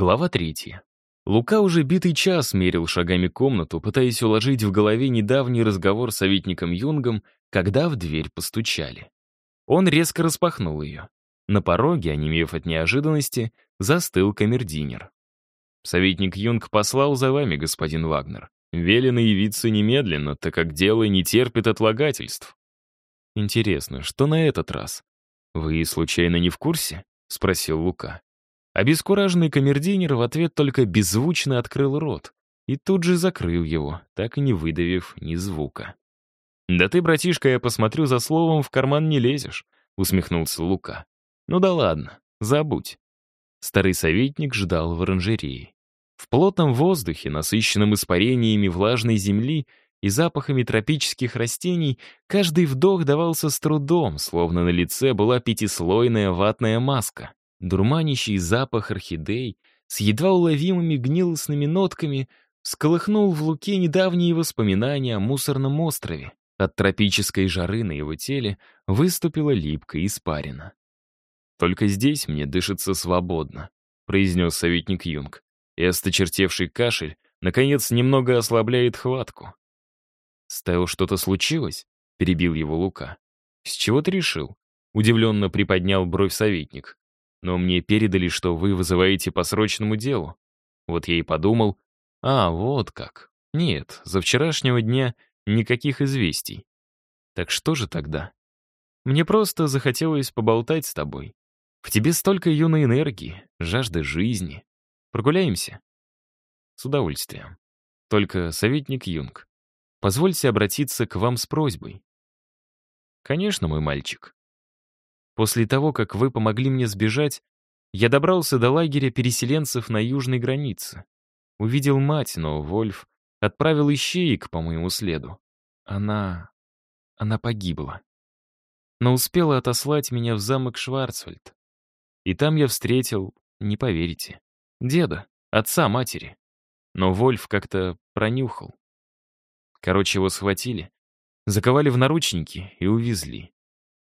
Глава третья. Лука уже битый час мерил шагами комнату, пытаясь уложить в голове недавний разговор с советником Юнгом, когда в дверь постучали. Он резко распахнул ее. На пороге, онемев от неожиданности, застыл камердинер. «Советник Юнг послал за вами, господин Вагнер. Велено явиться немедленно, так как дело не терпит отлагательств». «Интересно, что на этот раз? Вы, случайно, не в курсе?» — спросил Лука. Обескураженный камердинер в ответ только беззвучно открыл рот и тут же закрыл его, так и не выдавив ни звука. «Да ты, братишка, я посмотрю за словом, в карман не лезешь», — усмехнулся Лука. «Ну да ладно, забудь». Старый советник ждал в оранжерее. В плотном воздухе, насыщенном испарениями влажной земли и запахами тропических растений, каждый вдох давался с трудом, словно на лице была пятислойная ватная маска. Дурманящий запах орхидей с едва уловимыми гнилостными нотками всколыхнул в Луке недавние воспоминания о мусорном острове. От тропической жары на его теле выступила липкая испарина. «Только здесь мне дышится свободно», — произнес советник Юнг. И осточертевший кашель, наконец, немного ослабляет хватку. «С что-то случилось?» — перебил его Лука. «С чего ты решил?» — удивленно приподнял бровь советник но мне передали, что вы вызываете по срочному делу. Вот я и подумал, а, вот как. Нет, за вчерашнего дня никаких известий. Так что же тогда? Мне просто захотелось поболтать с тобой. В тебе столько юной энергии, жажды жизни. Прогуляемся? С удовольствием. Только, советник Юнг, позвольте обратиться к вам с просьбой. Конечно, мой мальчик. После того, как вы помогли мне сбежать, я добрался до лагеря переселенцев на южной границе. Увидел мать, но Вольф отправил ищеек по моему следу. Она... она погибла. Но успела отослать меня в замок Шварцвальд. И там я встретил, не поверите, деда, отца матери. Но Вольф как-то пронюхал. Короче, его схватили, заковали в наручники и увезли.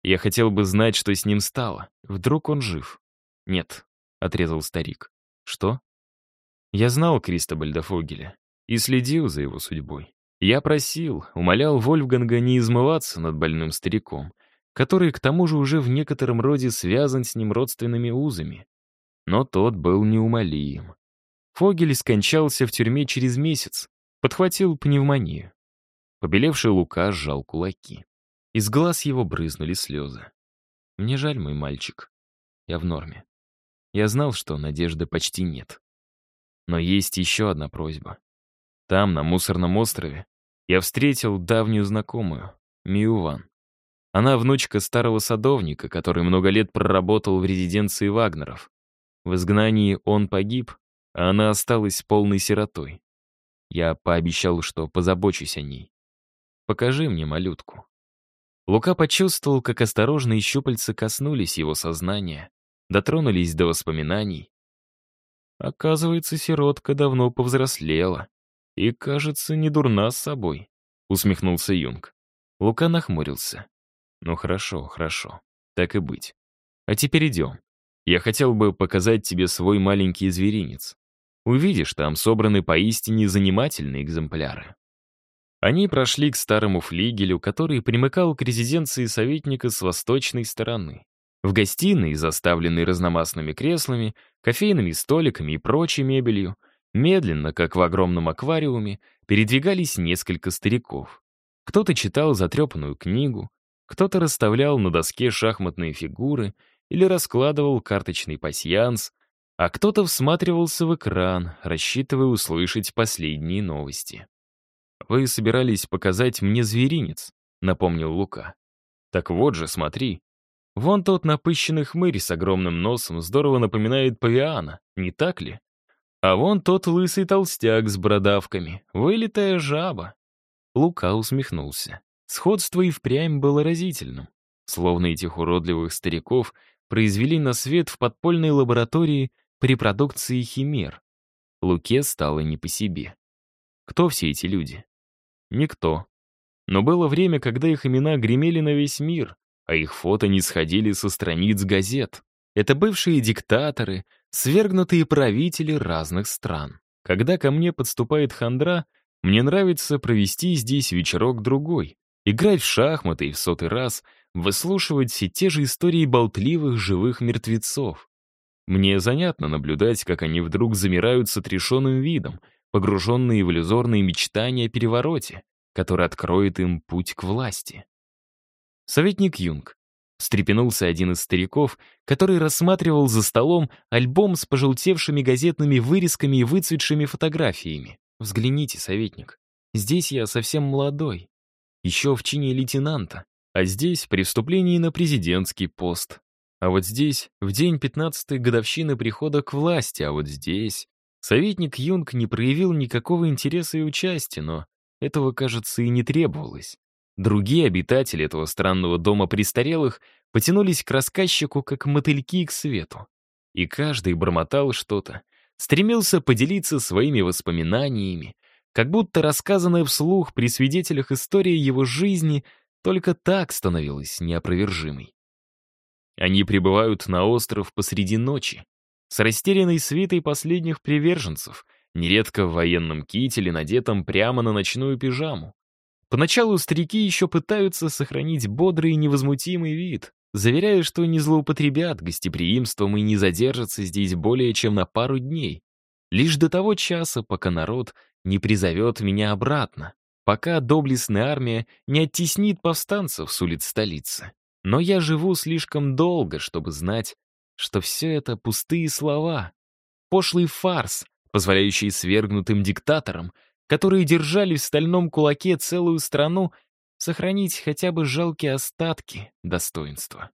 Я хотел бы знать, что с ним стало. Вдруг он жив? Нет, — отрезал старик. Что? Я знал Кристобальда Фогеля и следил за его судьбой. Я просил, умолял Вольфганга не измываться над больным стариком, который к тому же уже в некотором роде связан с ним родственными узами. Но тот был неумолим. Фогель скончался в тюрьме через месяц, подхватил пневмонию. Побелевший Лука сжал кулаки. Из глаз его брызнули слезы. «Мне жаль, мой мальчик. Я в норме. Я знал, что надежды почти нет. Но есть еще одна просьба. Там, на мусорном острове, я встретил давнюю знакомую, Миуван. Она внучка старого садовника, который много лет проработал в резиденции Вагнеров. В изгнании он погиб, а она осталась полной сиротой. Я пообещал, что позабочусь о ней. Покажи мне малютку. Лука почувствовал, как осторожные щупальца коснулись его сознания, дотронулись до воспоминаний. Оказывается, сиротка давно повзрослела и, кажется, не дурна с собой, усмехнулся Юнг. Лука нахмурился. Ну хорошо, хорошо, так и быть. А теперь идем. Я хотел бы показать тебе свой маленький зверинец. Увидишь, там собраны поистине занимательные экземпляры. Они прошли к старому флигелю, который примыкал к резиденции советника с восточной стороны. В гостиной, заставленной разномастными креслами, кофейными столиками и прочей мебелью, медленно, как в огромном аквариуме, передвигались несколько стариков. Кто-то читал затрепанную книгу, кто-то расставлял на доске шахматные фигуры или раскладывал карточный пасьянс, а кто-то всматривался в экран, рассчитывая услышать последние новости. «Вы собирались показать мне зверинец», — напомнил Лука. «Так вот же, смотри. Вон тот напыщенный хмырь с огромным носом здорово напоминает павиана, не так ли? А вон тот лысый толстяк с бородавками, вылитая жаба». Лука усмехнулся. Сходство и впрямь было разительным. Словно этих уродливых стариков произвели на свет в подпольной лаборатории при продукции химер. Луке стало не по себе. Кто все эти люди? Никто. Но было время, когда их имена гремели на весь мир, а их фото не сходили со страниц газет. Это бывшие диктаторы, свергнутые правители разных стран. Когда ко мне подступает хандра, мне нравится провести здесь вечерок-другой, играть в шахматы и в сотый раз выслушивать все те же истории болтливых живых мертвецов. Мне занятно наблюдать, как они вдруг замирают с отрешенным видом, погруженные в иллюзорные мечтания о перевороте, который откроет им путь к власти. Советник Юнг. Встрепенулся один из стариков, который рассматривал за столом альбом с пожелтевшими газетными вырезками и выцветшими фотографиями. «Взгляните, советник, здесь я совсем молодой, еще в чине лейтенанта, а здесь при вступлении на президентский пост. А вот здесь, в день 15-й годовщины прихода к власти, а вот здесь... Советник Юнг не проявил никакого интереса и участия, но этого, кажется, и не требовалось. Другие обитатели этого странного дома престарелых потянулись к рассказчику, как мотыльки к свету. И каждый бормотал что-то, стремился поделиться своими воспоминаниями, как будто рассказанная вслух при свидетелях истории его жизни только так становилась неопровержимой. Они прибывают на остров посреди ночи, с растерянной свитой последних приверженцев, нередко в военном кителе, надетом прямо на ночную пижаму. Поначалу старики еще пытаются сохранить бодрый и невозмутимый вид, заверяя, что не злоупотребят гостеприимством и не задержатся здесь более чем на пару дней. Лишь до того часа, пока народ не призовет меня обратно, пока доблестная армия не оттеснит повстанцев с улиц столицы. Но я живу слишком долго, чтобы знать, что все это пустые слова, пошлый фарс, позволяющий свергнутым диктаторам, которые держали в стальном кулаке целую страну, сохранить хотя бы жалкие остатки достоинства.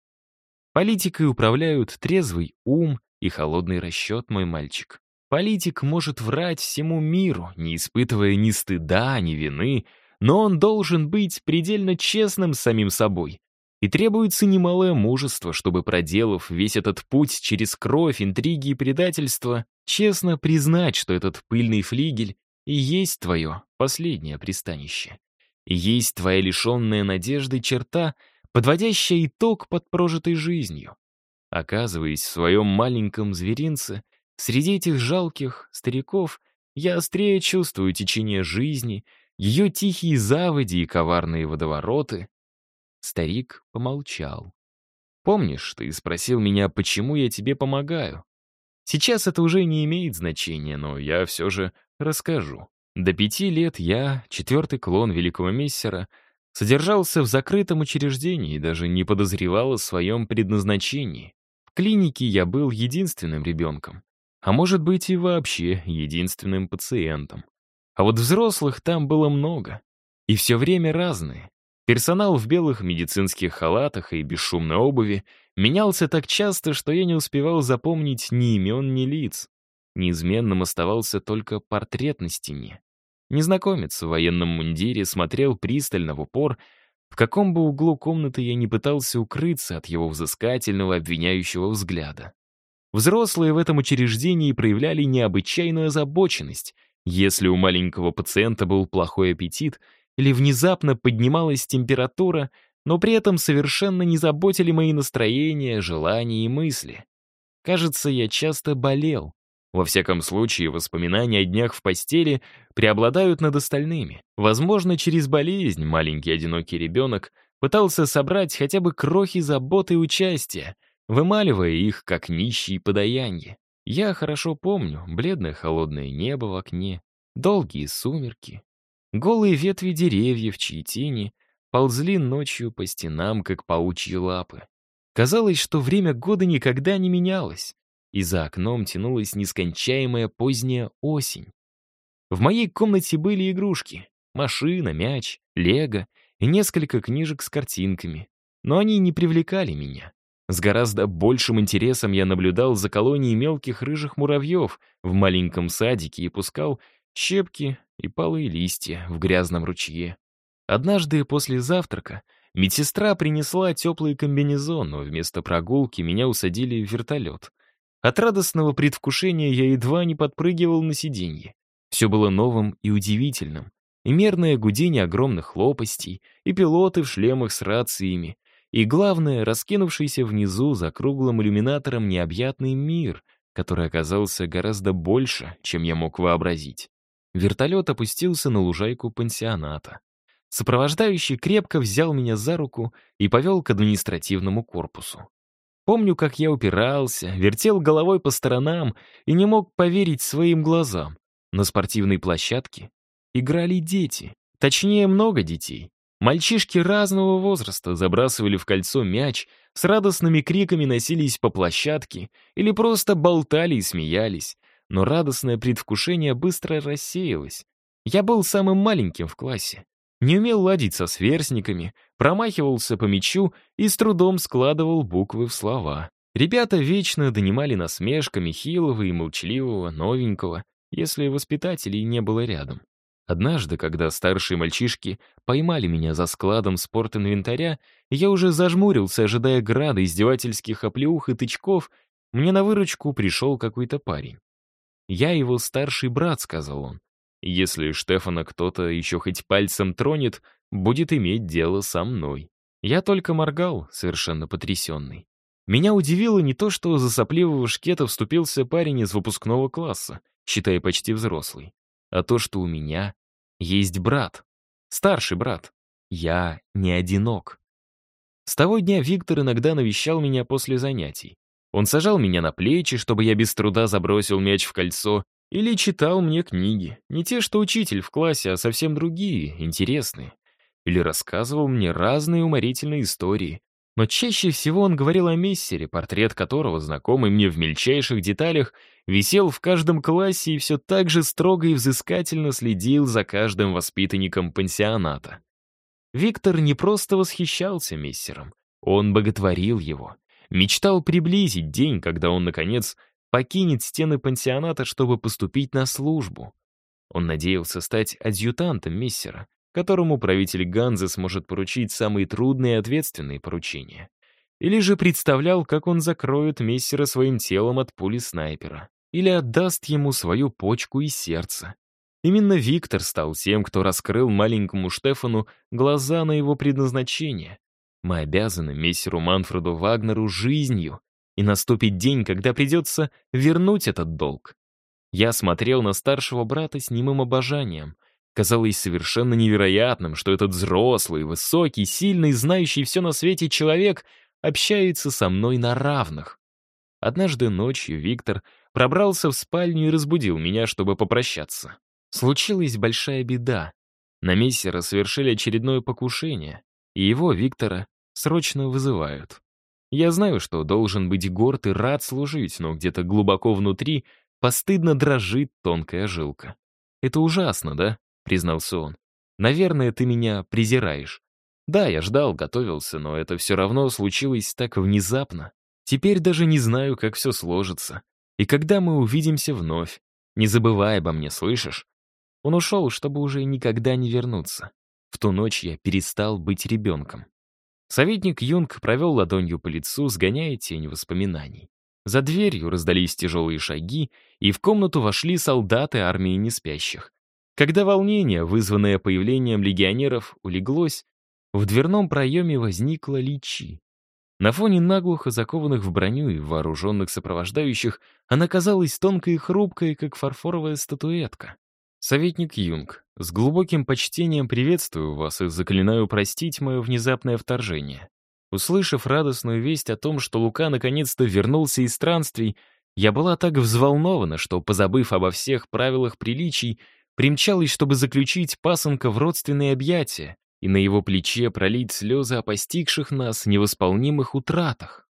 Политикой управляют трезвый ум и холодный расчет, мой мальчик. Политик может врать всему миру, не испытывая ни стыда, ни вины, но он должен быть предельно честным с самим собой, и требуется немалое мужество, чтобы, проделав весь этот путь через кровь, интриги и предательство, честно признать, что этот пыльный флигель и есть твое последнее пристанище. И есть твоя лишенная надежды черта, подводящая итог под прожитой жизнью. Оказываясь в своем маленьком зверинце, среди этих жалких стариков, я острее чувствую течение жизни, ее тихие заводи и коварные водовороты, Старик помолчал. «Помнишь, ты спросил меня, почему я тебе помогаю? Сейчас это уже не имеет значения, но я все же расскажу. До пяти лет я, четвертый клон великого мессера, содержался в закрытом учреждении и даже не подозревал о своем предназначении. В клинике я был единственным ребенком, а может быть и вообще единственным пациентом. А вот взрослых там было много, и все время разные. Персонал в белых медицинских халатах и бесшумной обуви менялся так часто, что я не успевал запомнить ни имен, ни лиц. Неизменным оставался только портрет на стене. Незнакомец в военном мундире смотрел пристально в упор, в каком бы углу комнаты я не пытался укрыться от его взыскательного обвиняющего взгляда. Взрослые в этом учреждении проявляли необычайную озабоченность. Если у маленького пациента был плохой аппетит — или внезапно поднималась температура, но при этом совершенно не заботили мои настроения, желания и мысли. Кажется, я часто болел. Во всяком случае, воспоминания о днях в постели преобладают над остальными. Возможно, через болезнь маленький одинокий ребенок пытался собрать хотя бы крохи заботы и участия, вымаливая их, как нищие подаянье. Я хорошо помню бледное холодное небо в окне, долгие сумерки, Голые ветви деревьев, чьи тени ползли ночью по стенам, как паучьи лапы. Казалось, что время года никогда не менялось, и за окном тянулась нескончаемая поздняя осень. В моей комнате были игрушки — машина, мяч, лего и несколько книжек с картинками. Но они не привлекали меня. С гораздо большим интересом я наблюдал за колонией мелких рыжих муравьев в маленьком садике и пускал щепки и полые листья в грязном ручье. Однажды после завтрака медсестра принесла теплый комбинезон, но вместо прогулки меня усадили в вертолет. От радостного предвкушения я едва не подпрыгивал на сиденье. Все было новым и удивительным. И мерное гудение огромных лопастей, и пилоты в шлемах с рациями, и, главное, раскинувшийся внизу за круглым иллюминатором необъятный мир, который оказался гораздо больше, чем я мог вообразить. Вертолет опустился на лужайку пансионата. Сопровождающий крепко взял меня за руку и повел к административному корпусу. Помню, как я упирался, вертел головой по сторонам и не мог поверить своим глазам. На спортивной площадке играли дети, точнее, много детей. Мальчишки разного возраста забрасывали в кольцо мяч, с радостными криками носились по площадке или просто болтали и смеялись. Но радостное предвкушение быстро рассеялось. Я был самым маленьким в классе. Не умел ладить со сверстниками, промахивался по мячу и с трудом складывал буквы в слова. Ребята вечно донимали насмешками хилого и молчаливого, новенького, если воспитателей не было рядом. Однажды, когда старшие мальчишки поймали меня за складом спортинвентаря, я уже зажмурился, ожидая града издевательских оплеух и тычков, мне на выручку пришел какой-то парень. «Я его старший брат», — сказал он. «Если Штефана кто-то еще хоть пальцем тронет, будет иметь дело со мной». Я только моргал, совершенно потрясенный. Меня удивило не то, что за сопливого шкета вступился парень из выпускного класса, считая почти взрослый а то, что у меня есть брат. Старший брат. Я не одинок. С того дня Виктор иногда навещал меня после занятий. Он сажал меня на плечи, чтобы я без труда забросил мяч в кольцо, или читал мне книги. Не те, что учитель в классе, а совсем другие, интересные. Или рассказывал мне разные уморительные истории, но чаще всего он говорил о Мессере, портрет которого, знакомый мне в мельчайших деталях, висел в каждом классе и все так же строго и взыскательно следил за каждым воспитанником пансионата. Виктор не просто восхищался Мессером, он боготворил его, мечтал приблизить день, когда он, наконец, покинет стены пансионата, чтобы поступить на службу. Он надеялся стать адъютантом Мессера, которому правитель Ганзы сможет поручить самые трудные и ответственные поручения. Или же представлял, как он закроет Мессера своим телом от пули снайпера. Или отдаст ему свою почку и сердце. Именно Виктор стал тем, кто раскрыл маленькому Штефану глаза на его предназначение. Мы обязаны мессеру Манфреду Вагнеру жизнью, и наступит день, когда придется вернуть этот долг. Я смотрел на старшего брата с немым обожанием — Казалось совершенно невероятным, что этот взрослый, высокий, сильный, знающий все на свете человек общается со мной на равных. Однажды ночью Виктор пробрался в спальню и разбудил меня, чтобы попрощаться. Случилась большая беда. На мессера совершили очередное покушение, и его, Виктора, срочно вызывают. Я знаю, что должен быть горд и рад служить, но где-то глубоко внутри постыдно дрожит тонкая жилка. Это ужасно, да? признался он. «Наверное, ты меня презираешь. Да, я ждал, готовился, но это все равно случилось так внезапно. Теперь даже не знаю, как все сложится. И когда мы увидимся вновь, не забывай обо мне, слышишь?» Он ушел, чтобы уже никогда не вернуться. В ту ночь я перестал быть ребенком. Советник Юнг провел ладонью по лицу, сгоняя тень воспоминаний. За дверью раздались тяжелые шаги, и в комнату вошли солдаты армии неспящих. Когда волнение, вызванное появлением легионеров, улеглось, в дверном проеме возникла Личи. На фоне наглухо закованных в броню и вооруженных сопровождающих она казалась тонкой и хрупкой, как фарфоровая статуэтка. «Советник Юнг, с глубоким почтением приветствую вас и заклинаю простить мое внезапное вторжение. Услышав радостную весть о том, что Лука наконец-то вернулся из странствий, я была так взволнована, что, позабыв обо всех правилах приличий, примчалась, чтобы заключить пасынка в родственные объятия и на его плече пролить слезы о постигших нас невосполнимых утратах.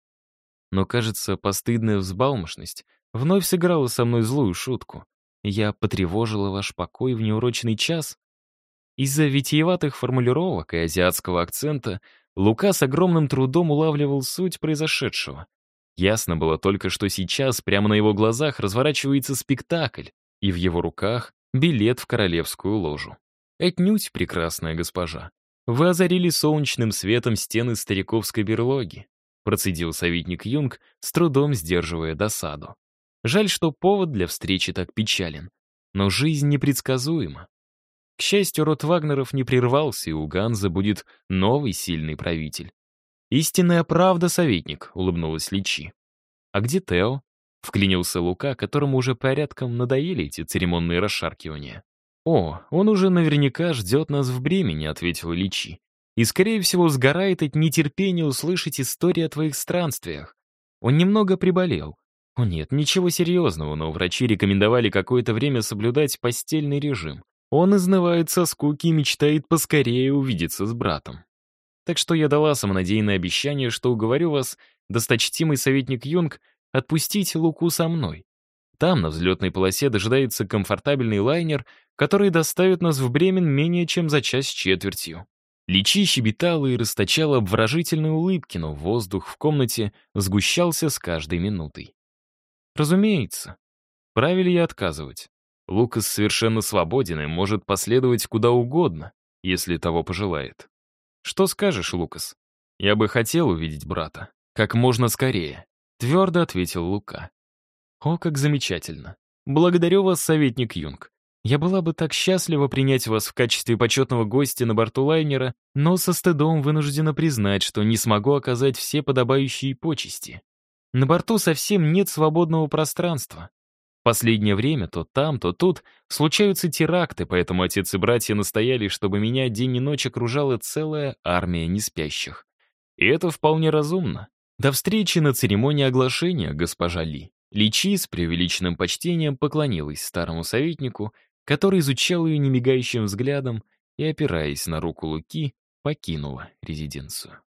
Но, кажется, постыдная взбалмошность вновь сыграла со мной злую шутку. Я потревожила ваш покой в неурочный час. Из-за витиеватых формулировок и азиатского акцента Лука с огромным трудом улавливал суть произошедшего. Ясно было только, что сейчас прямо на его глазах разворачивается спектакль, и в его руках билет в королевскую ложу. Отнюдь, прекрасная госпожа. Вы озарили солнечным светом стены стариковской берлоги, процедил советник Юнг, с трудом сдерживая досаду. Жаль, что повод для встречи так печален. Но жизнь непредсказуема. К счастью, род Вагнеров не прервался, и у Ганза будет новый сильный правитель. «Истинная правда, советник», — улыбнулась Личи. «А где Тео?» — вклинился Лука, которому уже порядком надоели эти церемонные расшаркивания. «О, он уже наверняка ждет нас в Бремени», — ответил Личи. «И, скорее всего, сгорает от нетерпения услышать историю о твоих странствиях. Он немного приболел. О нет, ничего серьезного, но врачи рекомендовали какое-то время соблюдать постельный режим. Он изнывает со скуки и мечтает поскорее увидеться с братом. Так что я дала самонадеянное обещание, что уговорю вас, досточтимый советник Юнг, отпустить Луку со мной. Там, на взлетной полосе, дожидается комфортабельный лайнер, который доставит нас в Бремен менее чем за час с четвертью. Личи щебетала и расточала обворожительные улыбки, но воздух в комнате сгущался с каждой минутой. Разумеется. Правильно я отказывать? Лукас совершенно свободен и может последовать куда угодно, если того пожелает. Что скажешь, Лукас? Я бы хотел увидеть брата. Как можно скорее. Твердо ответил Лука. О, как замечательно. Благодарю вас, советник Юнг. Я была бы так счастлива принять вас в качестве почетного гостя на борту лайнера, но со стыдом вынуждена признать, что не смогу оказать все подобающие почести. На борту совсем нет свободного пространства. Последнее время то там, то тут случаются теракты, поэтому отец и братья настояли, чтобы меня день и ночь окружала целая армия неспящих. И это вполне разумно. До встречи на церемонии оглашения, госпожа Ли. Личи с преувеличенным почтением поклонилась старому советнику, который изучал ее немигающим взглядом и, опираясь на руку Луки, покинула резиденцию.